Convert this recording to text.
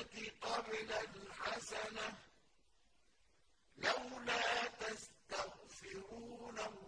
السيئة قبل الحسنة لولا تستغفرون الله.